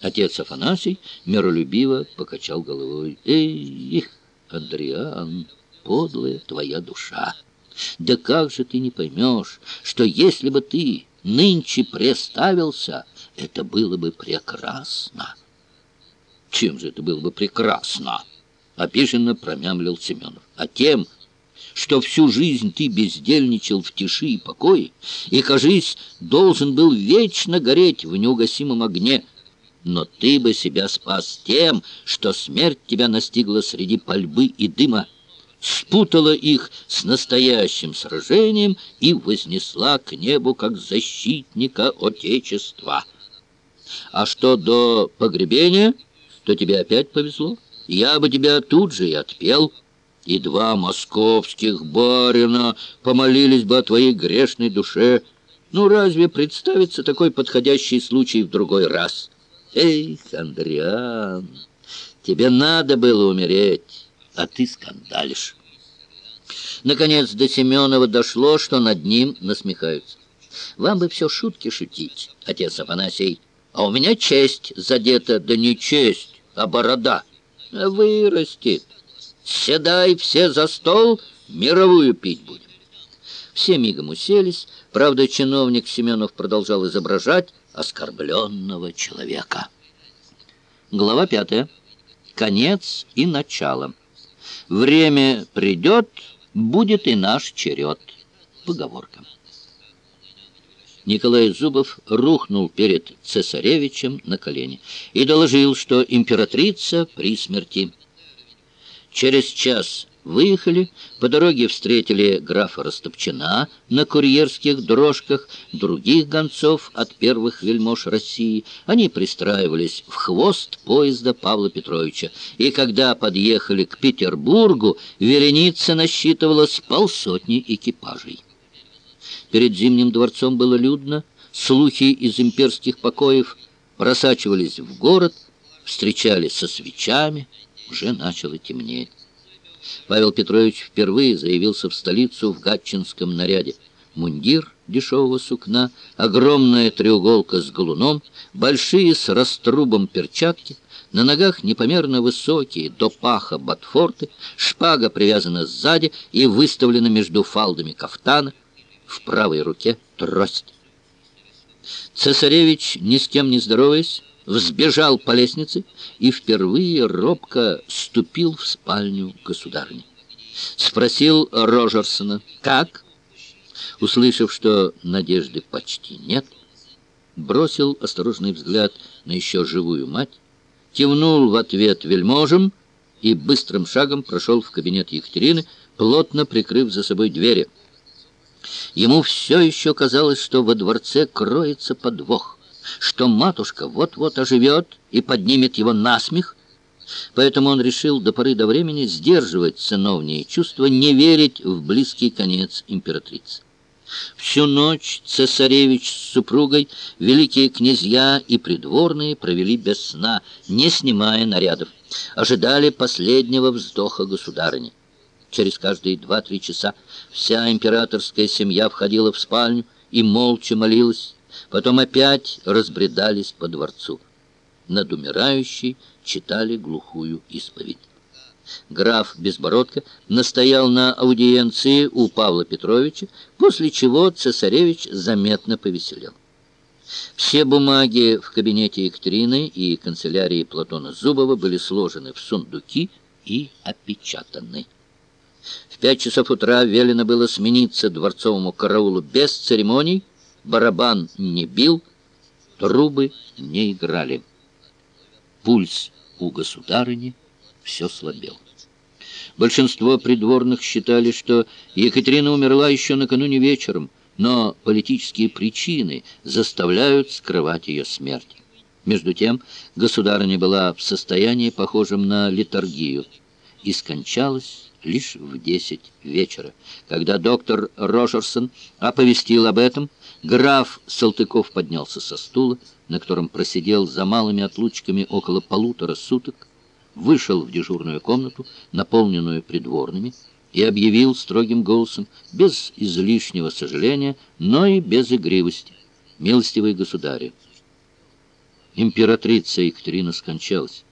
Отец Афанасий миролюбиво покачал головой. «Эй, Андриан, подлая твоя душа! Да как же ты не поймешь, что если бы ты нынче преставился, это было бы прекрасно!» «Чем же это было бы прекрасно?» — обиженно промямлил Семенов. «А тем, что всю жизнь ты бездельничал в тиши и покое, и, кажись, должен был вечно гореть в неугасимом огне, но ты бы себя спас тем, что смерть тебя настигла среди пальбы и дыма, спутала их с настоящим сражением и вознесла к небу как защитника Отечества. А что до погребения, то тебе опять повезло. Я бы тебя тут же и отпел, и два московских барина помолились бы о твоей грешной душе. Ну, разве представится такой подходящий случай в другой раз?» Эй, Андриан, тебе надо было умереть, а ты скандалишь. Наконец до Семенова дошло, что над ним насмехаются. Вам бы все шутки шутить, отец Афанасий, а у меня честь задета, да не честь, а борода. Вырастет. Седай все за стол, мировую пить будем. Все мигом уселись, правда, чиновник Семенов продолжал изображать, оскорбленного человека. Глава пятая. Конец и начало. Время придет, будет и наш черед. Поговорка. Николай Зубов рухнул перед цесаревичем на колени и доложил, что императрица при смерти. Через час Выехали, по дороге встретили графа Растопчина на курьерских дрожках, других гонцов от первых вельмож России. Они пристраивались в хвост поезда Павла Петровича, и когда подъехали к Петербургу, вереница насчитывала с полсотни экипажей. Перед Зимним дворцом было людно, слухи из имперских покоев просачивались в город, встречали со свечами, уже начало темнеть. Павел Петрович впервые заявился в столицу в гатчинском наряде. Мундир дешевого сукна, огромная треуголка с галуном, большие с раструбом перчатки, на ногах непомерно высокие, до паха ботфорты, шпага привязана сзади и выставлена между фалдами кафтана, в правой руке трость. Цесаревич, ни с кем не здороваясь, взбежал по лестнице и впервые робко ступил в спальню государни. Спросил Рожерсона, как? Услышав, что надежды почти нет, бросил осторожный взгляд на еще живую мать, кивнул в ответ вельможем и быстрым шагом прошел в кабинет Екатерины, плотно прикрыв за собой двери. Ему все еще казалось, что во дворце кроется подвох что матушка вот-вот оживет и поднимет его насмех, поэтому он решил до поры до времени сдерживать сыновние чувства, не верить в близкий конец императрицы. Всю ночь цесаревич с супругой, великие князья и придворные провели без сна, не снимая нарядов. Ожидали последнего вздоха государыни. Через каждые два-три часа вся императорская семья входила в спальню и молча молилась Потом опять разбредались по дворцу. Над умирающей читали глухую исповедь. Граф Безбородко настоял на аудиенции у Павла Петровича, после чего цесаревич заметно повеселел. Все бумаги в кабинете Екатерины и канцелярии Платона Зубова были сложены в сундуки и опечатаны. В пять часов утра велено было смениться дворцовому караулу без церемоний, барабан не бил, трубы не играли. Пульс у государыни все слабел. Большинство придворных считали, что Екатерина умерла еще накануне вечером, но политические причины заставляют скрывать ее смерть. Между тем, государыня была в состоянии, похожем на литургию, и скончалась лишь в десять вечера. Когда доктор Рожерсон оповестил об этом, Граф Салтыков поднялся со стула, на котором просидел за малыми отлучками около полутора суток, вышел в дежурную комнату, наполненную придворными, и объявил строгим голосом, без излишнего сожаления, но и без игривости, «Милостивые государи!» Императрица Екатерина скончалась.